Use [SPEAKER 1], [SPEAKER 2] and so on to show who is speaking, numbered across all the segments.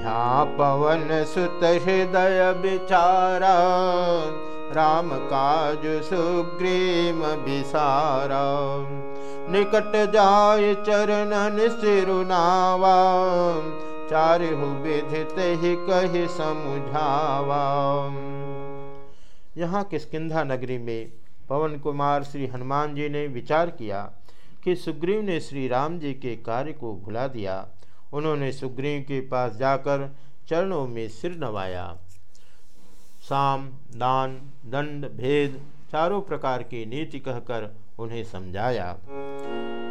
[SPEAKER 1] यहाँ पवन सुत हृदय विचारा, राम काज सुग्रीम विसारा। निकट जाय चरणन सिरुनावा चारहु विधित ही कही समझावा। यहाँ किसकिधा नगरी में पवन कुमार श्री हनुमान जी ने विचार किया कि सुग्रीव ने श्री राम जी के कार्य को भुला दिया उन्होंने सुग्रीव के पास जाकर चरणों में सिर नवाया। साम, दान, दंड, भेद चारों प्रकार की नीति कहकर उन्हें समझाया।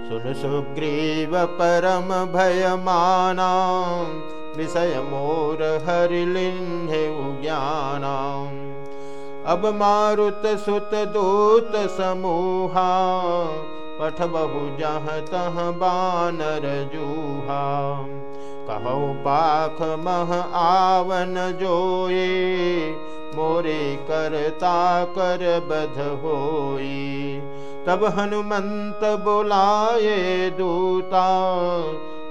[SPEAKER 1] सुन सुग्रीव परम भय माना विषय मोर हरिलिन्हे ज्ञाना अब मारुत सुत दूत समूहा पठ बहु जह तह बानर जूहा। कहो, पाख मह आवन जोए मोरे करता कर बध होई। तब हनुमंत बुलाए, दूता,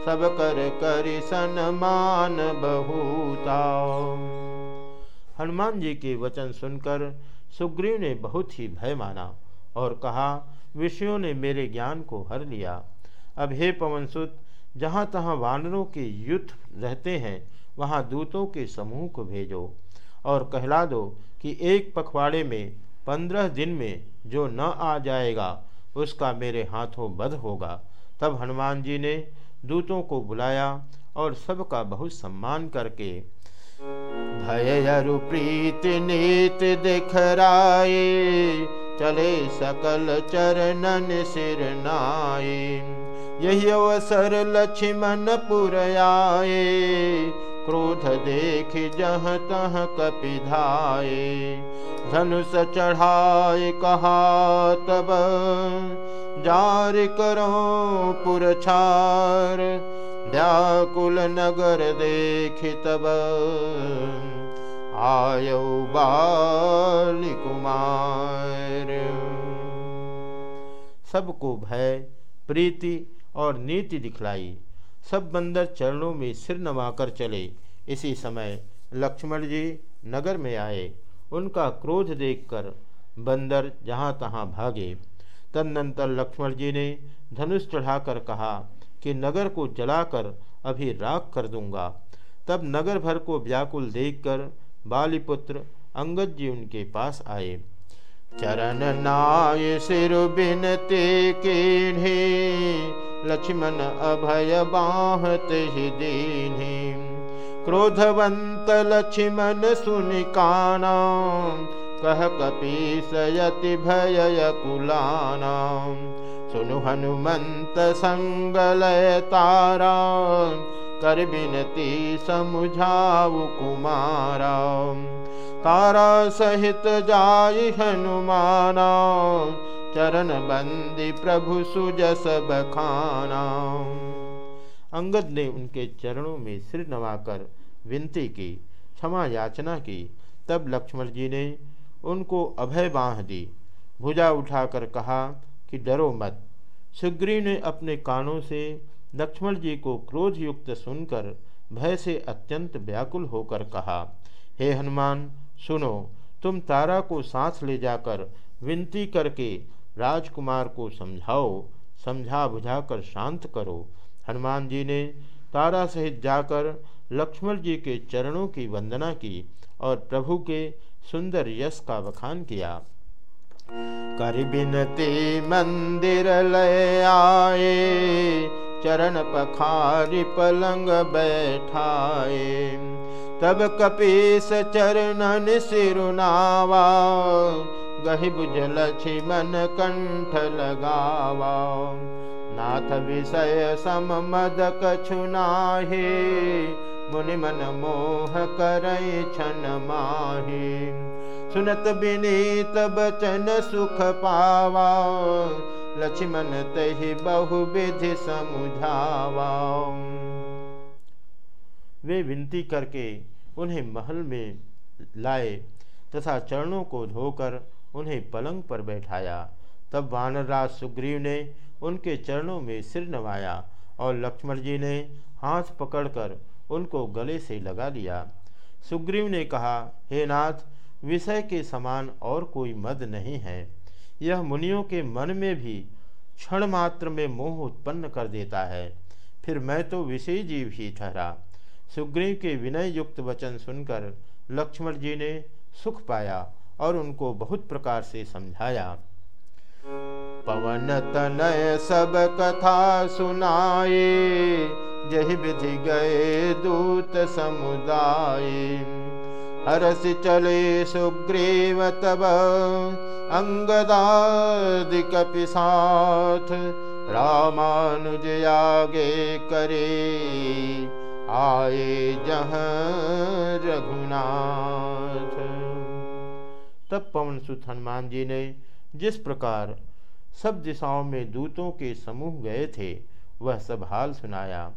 [SPEAKER 1] सब कर करि सनमान बहुता। हनुमान जी के वचन सुनकर सुग्रीव ने बहुत ही भय माना और कहा विषयों ने मेरे ज्ञान को हर लिया। अब हे पवनसुत, जहाँ तहाँ वानरों के युद्ध रहते हैं, वहाँ दूतों के समूह को भेजो और कहला दो कि एक पखवाड़े में पंद्रह दिन में जो न आ जाएगा, उसका मेरे हाथों बध होगा। तब हनुमान जी ने दूतों को बुलाया और सबका बहुत सम्मान करके भयरु प्रीति नीत दिखराए चले सकल चरणन सिर नाये। यही अवसर लक्ष्मण पुरयाए क्रोध देख जह तह कपिधाए धनुष चढ़ाए कहा तब जार करो पुरछार व्याकुल नगर देख तब आयो बाल सबको भय, प्रीति और नीति दिखलाई। सब बंदर चरणों में सिर नवाकर चले। इसी समय लक्ष्मण जी नगर में आए। उनका क्रोध देखकर बंदर जहाँ तहाँ भागे। तदनंतर लक्ष्मण जी ने धनुष चढ़ाकर कहा कि नगर को जलाकर अभी राख कर दूँगा। तब नगर भर को व्याकुल देखकर बालीपुत्र अंगद जी उनके पास आए। चरण नाय सिर बिनते के लक्ष्मण अभय बाहत ही दीनी क्रोधवंत लक्ष्मण सुनिकाना कह कपीसयति भय कुलाना। सुनु हनुमंत संगलय तारा कर बिनती समुझाऊ कुमारा तारा सहित जाय हनुमाना, चरण बंदी प्रभु सुजस बखाना। अंगद ने उनके चरणों में सिर नवाकर विनती की, क्षमा याचना की। तब लक्ष्मण जी ने उनको अभय बांह दी। भुजा उठाकर कहा कि डरो मत। सुग्रीव ने अपने कानों से लक्ष्मण जी को क्रोध युक्त सुनकर भय से अत्यंत व्याकुल होकर कहा, हे हनुमान सुनो, तुम तारा को सांस ले जाकर विनती करके राजकुमार को समझाओ समझा बुझाकर शांत करो। हनुमान जी ने तारा सहित जाकर लक्ष्मण जी के चरणों की वंदना की और प्रभु के सुंदर यश का बखान किया। कर बिनती मंदिर लय आए, चरण पखारी पलंग बैठाए। तब कपीस चरणन सिरुनावा गहि बुझल मन कंठ लगावा। नाथ विषय सम मद कछुनाहे मुनि मन मोह करई छन माहे। सुनत विनीत बचन सुख पावा लक्ष्मण तहि बहु विधि समुझावा वे विनती करके उन्हें महल में लाए तथा चरणों को धोकर उन्हें पलंग पर बैठाया। तब वानरराज सुग्रीव ने उनके चरणों में सिर नवाया और लक्ष्मण जी ने हाथ पकड़कर उनको गले से लगा लिया। सुग्रीव ने कहा, हे नाथ, विषय के समान और कोई मद नहीं है। यह मुनियों के मन में भी क्षण मात्र में मोह उत्पन्न कर देता है। फिर मैं तो विषय जीव ही ठहरा। सुग्रीव के विनय युक्त वचन सुनकर लक्ष्मण जी ने सुख पाया और उनको बहुत प्रकार से समझाया। पवन तनय सब कथा सुनाए जही विधि गए दूत समुदाय हरस चले सुग्रीव तब अंगदादि कपि साथ रामानुज आगे करे। आए जह रघुनाथ। तब पवन सुत हनुमान जी ने जिस प्रकार सब दिशाओं में दूतों के समूह गए थे, वह सब हाल सुनाया।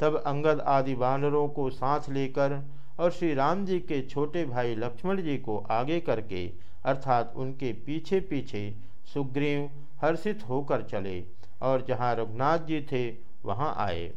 [SPEAKER 1] तब अंगद आदि वानरों को सांस लेकर और श्री राम जी के छोटे भाई लक्ष्मण जी को आगे करके, अर्थात उनके पीछे पीछे सुग्रीव हर्षित होकर चले और जहाँ रघुनाथ जी थे, वहाँ आए।